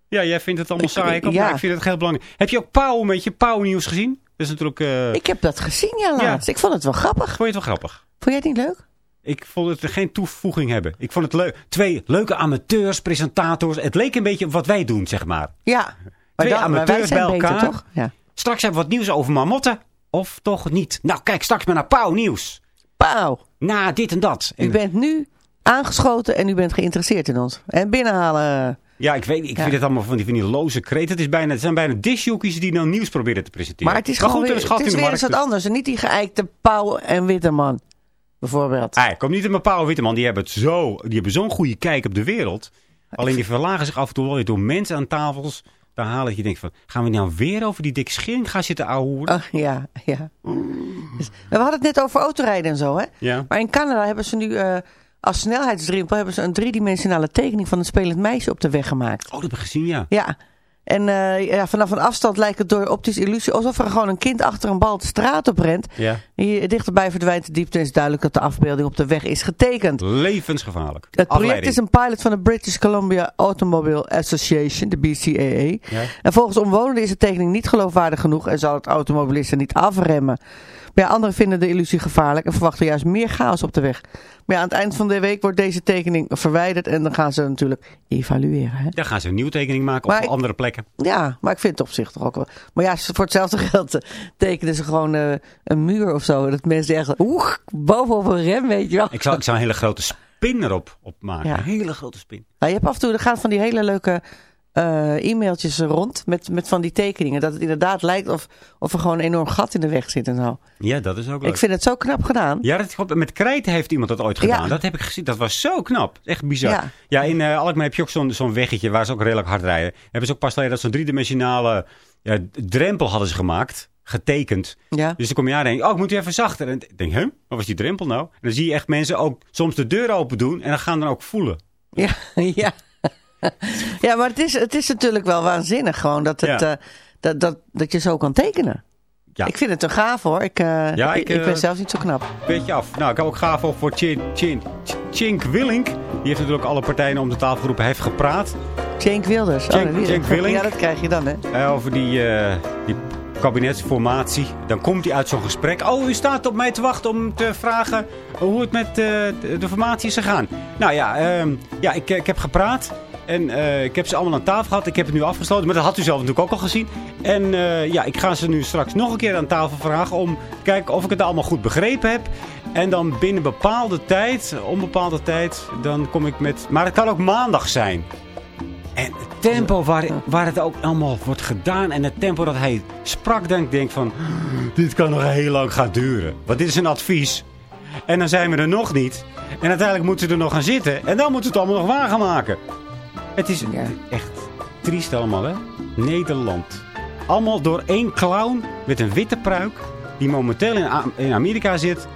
Ja, jij vindt het allemaal Ik- saai. Ik, ook, ja. ik vind het heel belangrijk. Heb je ook Pauw, een beetje Pauw nieuws gezien? Dat is natuurlijk... eh, Ik heb dat gezien, ja, Ja. laatst. Ik vond het wel grappig. Vond je het wel grappig? Vond jij het niet leuk? Ik vond het er geen toevoeging hebben. Ik vond het leuk. Twee leuke amateurs, presentators. Het leek een beetje op wat wij doen, zeg maar. Ja. Maar, Twee dan, amateurs zijn bij beter, elkaar. toch? Ja. Straks hebben we wat nieuws over marmotten. Of toch niet? Nou, kijk straks maar naar Pauw nieuws. Pauw, Na dit en dat. u En- bent nu aangeschoten en u bent geïnteresseerd in ons. En binnenhalen. Ja, ik weet. Ik Ja. vind het allemaal van die, van die loze kreten. Het, is bijna, het zijn bijna disjockeys die dan nieuws proberen te presenteren. Maar het is gewoon goed, weer, er het is weer eens wat anders. En niet die geëikte Pauw en Witteman, bijvoorbeeld. Ah, kom niet in mijn Pauw Witteman. Die hebben, het zo, die hebben zo'n goede kijk op de wereld. Alleen die verlagen zich af en toe wel door mensen aan tafels te halen. Dat je denkt van, gaan we nou weer over die dikke schering gaan zitten ouwehoeren? Oh, ja, ja. Dus, we hadden het net over autorijden en zo, hè? Ja. Maar in Canada hebben ze nu eh, als snelheidsdrempel hebben ze een driedimensionale tekening van een spelend meisje op de weg gemaakt. Oh, dat heb ik gezien, ja. Ja. En eh, ja, vanaf een afstand lijkt het door optische illusie alsof er gewoon een kind achter een bal de straat op rent. Ja. Hier dichterbij verdwijnt de diepte en is duidelijk dat de afbeelding op de weg is getekend. Levensgevaarlijk. Het project Afleiding. is een pilot van de British Columbia Automobile Association, de BCAA. Ja. En volgens omwonenden is de tekening niet geloofwaardig genoeg en zal het automobilisten niet afremmen. Ja, anderen vinden de illusie gevaarlijk en verwachten juist meer chaos op de weg. Maar ja, aan het eind van de week wordt deze tekening verwijderd en dan gaan ze natuurlijk evalueren. Hè? Dan gaan ze een nieuwe tekening maken Maar op ik- andere plekken. Ja, maar ik vind het op zich toch ook wel. Maar ja, voor hetzelfde geld eh, tekenen ze gewoon eh, een muur of zo. Dat mensen zeggen, oeh, bovenop een rem, weet je wel. Ik zou, ik zou een hele grote spin erop op maken. Ja. Een hele grote spin. Nou, je hebt af en toe, er gaan van die hele leuke e-mailtjes rond met, met van die tekeningen. Dat het inderdaad lijkt of, of er gewoon een enorm gat in de weg zit en zo. Ja, dat is ook leuk. Ik vind het zo knap gedaan. Ja, dat, klopt. met krijt heeft iemand dat ooit gedaan. Ja. Dat heb ik gezien. Dat was zo knap. Echt bizar. Ja, Ja. in eh Alkmaar heb je ook zo'n zo'n weggetje waar ze ook redelijk hard rijden. Hebben ze ook pas geleden dat zo'n driedimensionale ja, drempel hadden ze gemaakt. Getekend. Ja. Dus dan kom je aan en denk oh, ik moet even zachter. En ik denk, hè, wat was die drempel nou? En dan zie je echt mensen ook soms de deur open doen. En dan gaan dan ook voelen. Ja, ja. ja maar het is, het is natuurlijk wel waanzinnig gewoon dat, het, Ja. eh, dat, dat, dat je zo kan tekenen. Ja. Ik vind het te gaaf hoor. Ik, eh, Ja, ik, ik, ik ben eh, zelfs niet zo knap. Beetje af. Nou, ik heb ook gaaf op voor Chin, Chin, Chink Willink. Die heeft natuurlijk alle partijen om de tafel geroepen. Hij heeft gepraat. Cenk Wilders. Cenk Willink. Ja, dat krijg je dan hè. Over die, die kabinetsformatie. Dan komt hij uit zo'n gesprek. Oh, u staat op mij te wachten om te vragen hoe het met de, de formatie is gegaan. Nou ja, ehm, ja ik, ik heb gepraat. En eh, ik heb ze allemaal aan tafel gehad. Ik heb het nu afgesloten. Maar dat had u zelf natuurlijk ook al gezien. En eh, ja, ik ga ze nu straks nog een keer aan tafel vragen. Om te kijken of ik het allemaal goed begrepen heb. En dan binnen bepaalde tijd, onbepaalde tijd, dan kom ik met... Maar het kan ook maandag zijn. En het tempo waar, waar het ook allemaal wordt gedaan. En het tempo dat hij sprak, denk ik denk van... Dit kan nog heel lang gaan duren. Want dit is een advies. En dan zijn we er nog niet. En uiteindelijk moeten we er nog gaan zitten. En dan moeten we het allemaal nog waar gaan maken. Het is Ja. echt triest allemaal, hè? Nederland. Allemaal door één clown met een witte pruik. Die momenteel in, A- in Amerika zit.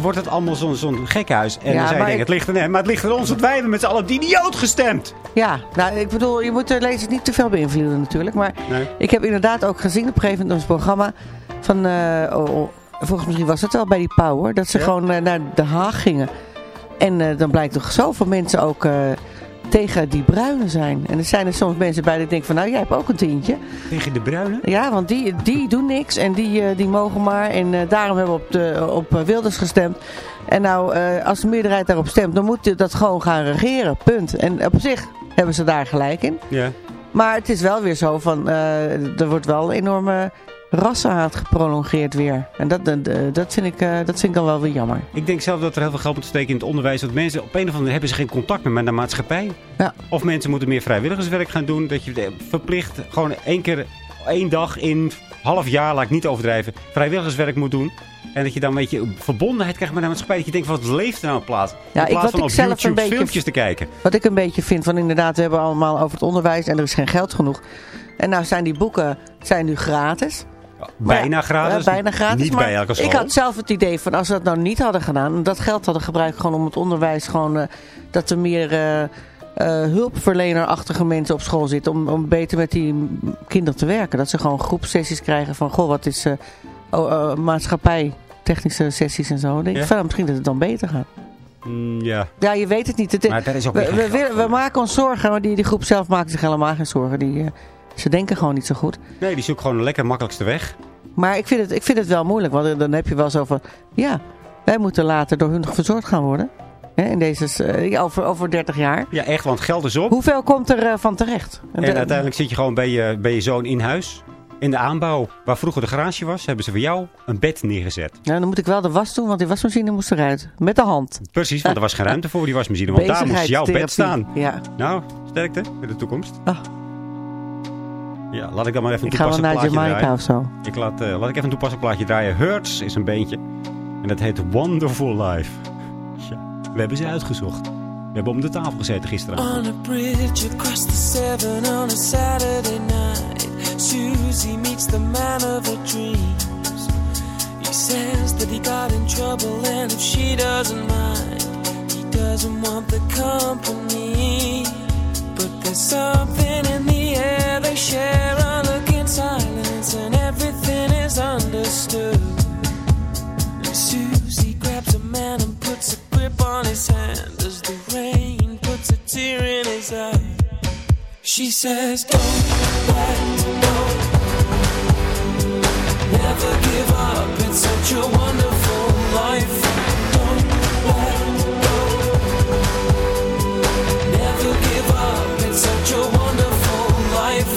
Wordt het allemaal zo'n zo'n gekhuis. En Ja, zij denken, ik- het ligt er. Maar het ligt er ons, want wij hebben met z'n allen die idioot gestemd. Ja, nou ik bedoel, je moet de lezers niet te veel beïnvloeden natuurlijk. Maar Nee. ik heb inderdaad ook gezien op een gegeven moment ons programma van... oh, oh, volgens mij was het wel bij die Power. Dat ze Ja? gewoon eh, naar Den Haag gingen. En eh, dan blijkt toch zoveel mensen ook tegen die bruine zijn. En er zijn er soms mensen bij die denken van... Nou, jij hebt ook een tientje. Tegen de bruine? Ja, want die, die doen niks en die, eh, die mogen maar. En eh, daarom hebben we op, de, op eh, Wilders gestemd. En nou, als de meerderheid daarop stemt, dan moet je dat gewoon gaan regeren. Punt. En op zich hebben ze daar gelijk in. Ja. Maar het is wel weer zo van, er wordt wel een enorme rassenhaat geprolongeerd weer. En dat, dat, dat, vind ik, eh, dat vind ik dan wel weer jammer. Ik denk zelf dat er heel veel geld moet steken in het onderwijs. Dat mensen op een of andere manier hebben ze geen contact meer met de maatschappij. Ja. Of mensen moeten meer vrijwilligerswerk gaan doen. Dat je de- verplicht gewoon één keer, één dag in half jaar, laat ik niet overdrijven, vrijwilligerswerk moet doen. En dat je dan een beetje verbondenheid krijgt met de maatschappij. Dat je denkt, wat leeft er nou in plaats? Ja, in plaats van ik op zelf een beetje- filmpjes te kijken. Wat ik een beetje vind van inderdaad, we hebben allemaal over het onderwijs en er is geen geld genoeg. En nou zijn die boeken zijn nu gratis. Bijna gratis. ja, bijna gratis. Niet bij elke school. Ik had zelf het idee van als we dat nou niet hadden gedaan. En dat geld hadden gebruikt gewoon om het onderwijs gewoon. eh, dat er meer eh, eh, hulpverlenerachtige mensen op school zitten. Om, om beter met die kinderen te werken. Dat ze gewoon groepsessies krijgen van. Goh, wat is oh, maatschappij. Technische sessies en zo. Dan denk ik Ja. van, misschien dat het dan beter gaat. Mm, ja, Ja, je weet het niet. Het, maar daar is ook we, we, maken ons zorgen, maar die, die groep zelf maakt zich helemaal geen zorgen. Die, ze denken gewoon niet zo goed. Nee, die zoekt gewoon een lekker makkelijkste weg. Maar ik vind, het, ik vind het wel moeilijk, want dan heb je wel zo van... Ja, wij moeten later door hun verzorgd gaan worden. Hè, in deze, eh, over, over 30 jaar. Ja, echt, want geld is op. Hoeveel komt er eh, van terecht? En de- uiteindelijk zit je gewoon bij je, bij je zoon in huis. In de aanbouw, waar vroeger de garage was, hebben ze voor jou een bed neergezet. Ja, dan moet ik wel de was doen, want die wasmachine moest eruit. Met de hand. Precies, want er was geen ruimte voor die wasmachine. Want daar moest jouw bed staan. Ja. Nou, sterkte in de toekomst. Ah. Ja, laat ik dan maar even een Ik ga wel toepasselijk naar plaatje Jamaica draaien. of zo. Ik laat, eh, laat ik even een toepasselijk plaatje draaien. Hurts is een beentje. En dat heet Wonderful Life. Ja, we hebben ze uitgezocht. We hebben om de tafel gezeten gisteravond. On a bridge across the Severn on a Saturday night, Susie meets the man of her dreams. He says that he got in trouble, and if she doesn't mind, he doesn't want the company. She says, Don't let go. Never give up. It's such a wonderful life. Don't let go. Never give up. It's such a wonderful life.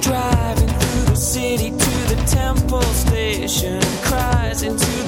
Driving through the city to the temple station, cries into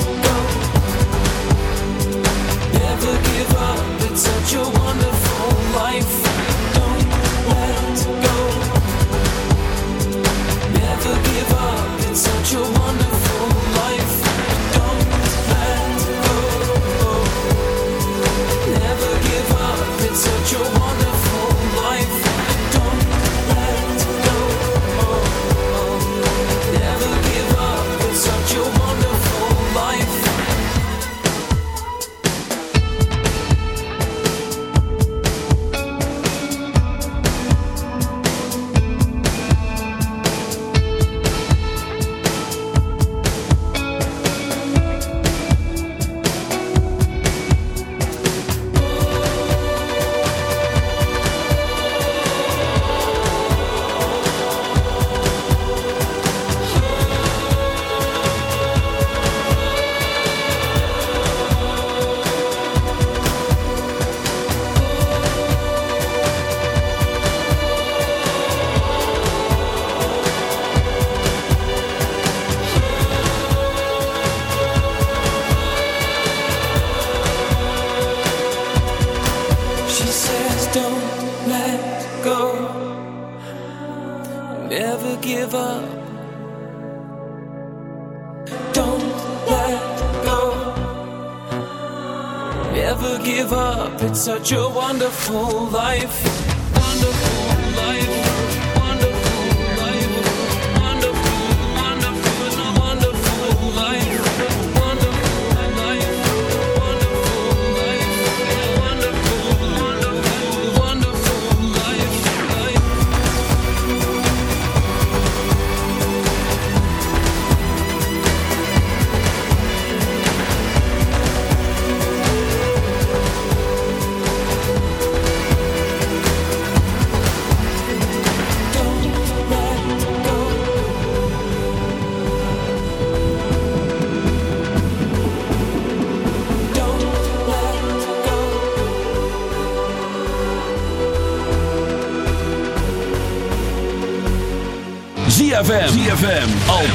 give up. It's such a wonderful life. such a wonderful life.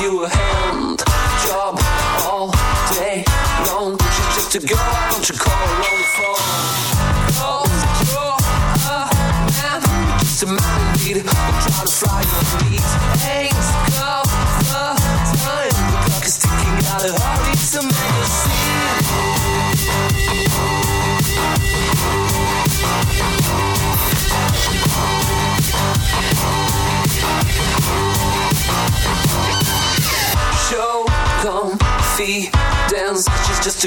you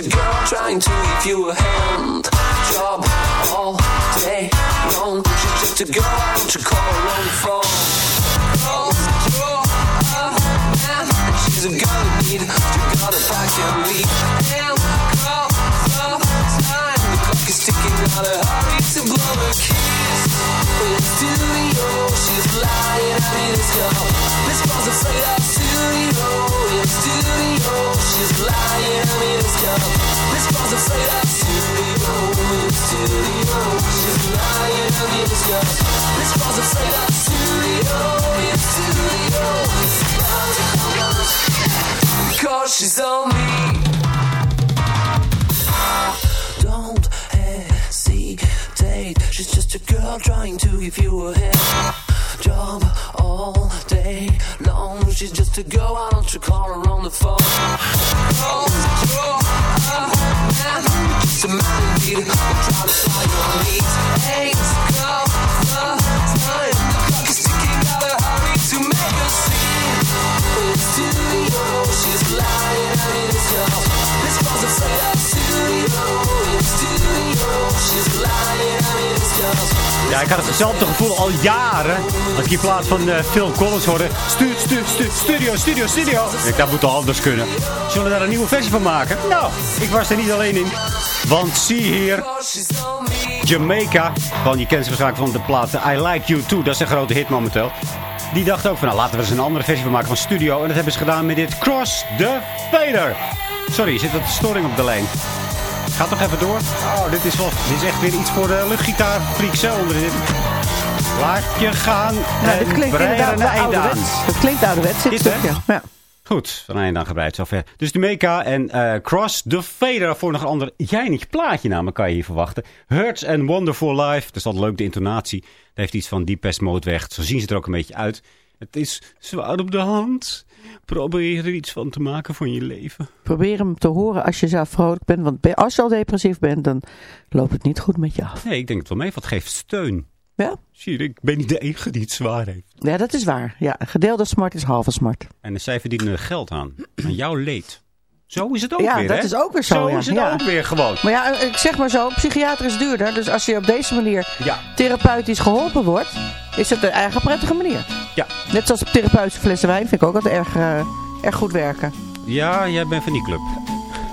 to go, trying to give you a hand job all day long. She's just a girl to call on the phone. Oh, she's a girl you need. You gotta pack and leave. And call the time. The clock is ticking, gotta hurry to blow a kiss. Let's go. This girl's afraid of. To give you a head job all day long. She's just a girl. Why don't you call her on the phone? Oh, Ja, ik had hetzelfde gevoel al jaren. Als ik in plaats van eh, Phil Collins hoorde. Stu, stu, stu, studio, studio, studio. Ik dat moet toch anders kunnen. Zullen we daar een nieuwe versie van maken? Nou, ik was er niet alleen in. Want zie hier, Jamaica. Van, je kent ze waarschijnlijk van de plaat I Like You Too. Dat is een grote hit momenteel. Die dacht ook van, nou laten we eens een andere versie van maken van studio. En dat hebben ze gedaan met dit Cross the Fader. Sorry, zit wat storing op de lijn. Ga toch even door. Oh, dit is, wel, dit is echt weer iets voor de luchtgitaarfreaks hè, onder dit. Laat je gaan Nou, en dit klinkt er inderdaad wel einde aan. klinkt ouderwets, dit Dit, ja. Goed, van eind aan gebreid zover. Dus de Meka en eh, Cross the Fader voor nog een ander jijnig plaatje namelijk kan je hier verwachten. Hurts and Wonderful Life. Dat is altijd leuk, de intonatie. Dat heeft iets van Deepest Mode weg. Zo zien ze er ook een beetje uit. Het is zwaar op de hand. Probeer er iets van te maken van je leven. Probeer hem te horen als je zelf vrolijk bent. Want als je al depressief bent, dan loopt het niet goed met je af. Nee, ik denk het wel mee. Het geeft steun. Ja? Zie je, ik ben niet de enige die het zwaar heeft. Ja, dat is waar. Ja, gedeelde smart is halve smart. En zij verdienen er geld aan. Aan jouw leed. Zo is het ook Ja, weer, dat hè? is ook weer zo, ja. is het Ja. ook weer gewoon. Maar ja, ik zeg maar zo, psychiater is duurder. Dus als je op deze manier Ja. therapeutisch geholpen wordt, is het een eigen prettige manier. Ja. Net zoals therapeutische flessen wijn vind ik ook altijd erg, eh, erg goed werken. Ja, jij bent van die club.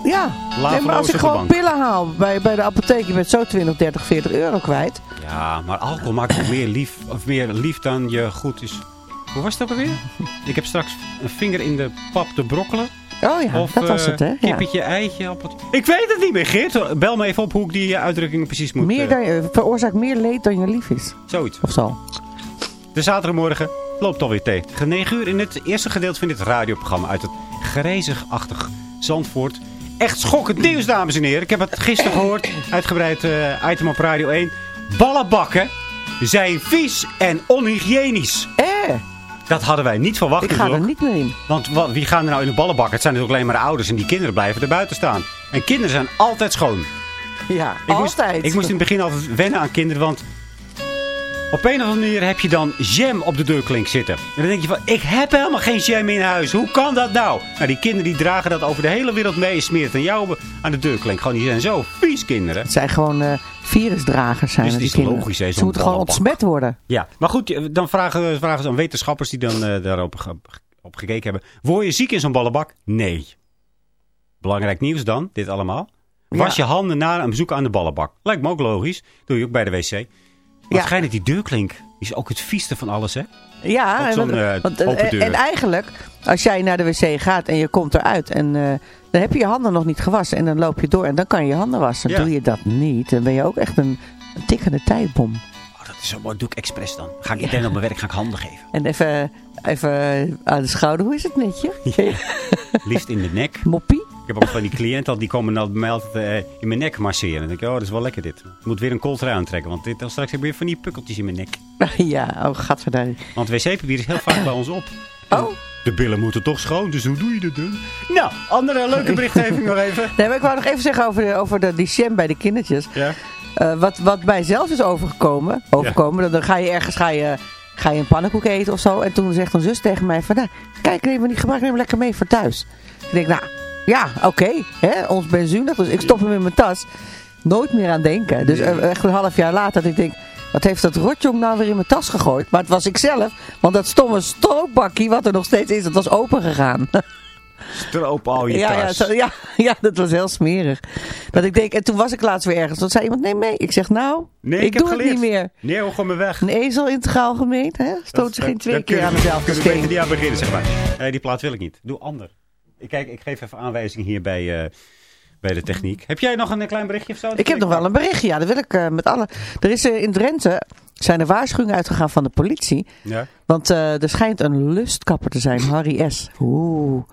Ja, nee, maar als ik op gewoon bank. pillen haal bij, bij de apotheek, je bent zo 20, 30, 40 euro kwijt. Ja, maar alcohol maakt ook meer lief, of meer lief dan je goed is. Hoe was het ook alweer? Ik heb straks een vinger in de pap te brokkelen. Oh ja, of dat was eh, het hè. Ja. kippetje, eitje, appeltje. Ik weet het niet meer, Geert. Bel me even op hoe ik die eh, uitdrukkingen precies moet... Meer eh, dan, veroorzaakt meer leed dan je lief is. Zoiets. Of zo. De zaterdagmorgen loopt alweer tegen 9 uur in het eerste gedeelte van dit radioprogramma uit het grijzig-achtig Zandvoort. Echt schokkend nieuws, dames en heren. Ik heb het gisteren gehoord, uitgebreid item op Radio 1. Ballenbakken zijn vies en onhygiënisch. Eh, Dat hadden wij niet verwacht ik ga er niet meer in. Want wa- wie gaan er nou in de ballenbak? Het zijn natuurlijk alleen maar de ouders en die kinderen blijven er buiten staan. En kinderen zijn altijd schoon. Ja, Ik moest, altijd. ik moest in het begin altijd wennen aan kinderen, want op een of andere manier heb je dan jam op de deurklink zitten. En dan denk je van, ik heb helemaal geen jam in huis. Hoe kan dat nou? Nou, die kinderen die dragen dat over de hele wereld mee en smeren het aan jou aan de deurklink. Gewoon, die zijn zo vies kinderen. Het zijn gewoon eh, virusdragers zijn Dus het die is logisch, hè, Ze moeten gewoon ontsmet worden. Ja, maar goed, dan vragen, vragen ze aan wetenschappers die dan eh, daarop ge- op gekeken hebben. Word je ziek in zo'n ballenbak? Nee. Belangrijk nieuws dan, dit allemaal. Was je handen na een bezoek aan de ballenbak. Lijkt me ook logisch. Doe je ook bij de wc. Ja. Waarschijnlijk die deurklink. Is ook het vieste van alles, hè? Ja, want- eh, want, eh, en eigenlijk, als jij naar de wc gaat en je komt eruit en eh, dan heb je je handen nog niet gewassen en dan loop je door en dan kan je je handen wassen. Ja. Doe je dat niet, dan ben je ook echt een, een tikkende tijdbom. Oh, dat is zo mooi. doe ik expres dan. Ga ik meteen op mijn werk ga ik handen geven. En even, even aan de schouder, hoe is het met je? Liefst in de nek. Moppie? Ik heb ook van die cliënten al, die komen dan bij mij altijd eh, in mijn nek masseren. Dan denk ik, oh, dat is wel lekker dit. Ik moet weer een kooltrui aantrekken, want dit, dan straks heb ik weer van die pukkeltjes in mijn nek. ja, oh gadverdamme. Want wc-papier is heel vaak bij ons op. Oh. De billen moeten toch schoon, dus hoe doe je dat dan? Nou, andere leuke berichtgeving nog even. Nee, maar ik wou nog even zeggen over, de, over de, die bij de kindertjes. Ja. Eh, wat, wat mij zelf is overgekomen, overkomen dan, dan ga je ergens ga je, ga je een pannenkoek eten of zo. En toen zegt een zus tegen mij van, nou, kijk, neem maar niet gebruik, neem hem lekker mee voor thuis. Ik denk, nou, ja, oké, hè, ons benzunig, dus ik stop hem in mijn tas. Nooit meer aan denken. Dus eh, echt een half jaar later, dat ik denk, wat heeft dat rotjong nou weer in mijn tas gegooid? Maar het was ik zelf, want dat stomme stroopbakkie, wat er nog steeds is, dat was open gegaan. Stroop al je ja, ja, tas. zo- ja, ja, dat was heel smerig. Dat ik denk, en toen was ik laatst weer ergens. Toen zei iemand, neem mee. Ik zeg, nou, Nee, ik, heb doe het niet meer. Nee, hoor, gewoon me weg. Een ezel integraal gemeten, hè? Stoot zich geen twee keer aan mezelf te steen. die aan beginnen, zeg maar. Eh, die plaat wil ik niet. Doe ander. Ik, kijk, ik geef even aanwijzingen hier bij, eh, bij de techniek. Heb jij nog een klein berichtje of zo? Ik heb nog wel een berichtje, ja, dat wil ik eh, met alle... Er is eh, in Drenthe, zijn er waarschuwingen uitgegaan van de politie. Ja? Want eh, er schijnt een lustkapper te zijn, Harry S. Oeh.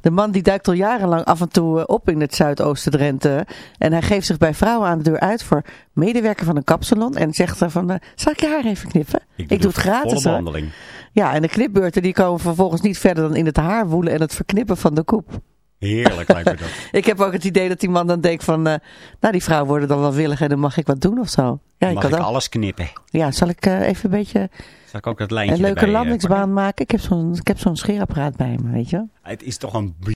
De man die duikt al jarenlang af en toe eh, op in het zuidoosten Drenthe. En hij geeft zich bij vrouwen aan de deur uit voor medewerker van een kapsalon. En zegt er van, eh, zal ik je haar even knippen? Ik, doe het gratis Volle. Ja, en de knipbeurten die komen vervolgens niet verder dan in het haar woelen en het verknippen van de koep. Heerlijk lijkt me dat. Ik heb ook het idee dat die man dan denkt van, eh, nou die vrouw worden dan wel willig en dan mag ik wat doen of zo. Ja, Mag kan ik ook. alles knippen? Ja, zal ik eh, even een beetje Zal ik ook dat lijntje een leuke erbij, eh, landingsbaan maken? Ik heb zo'n ik heb zo'n scheerapparaat bij me, weet je? Het is toch een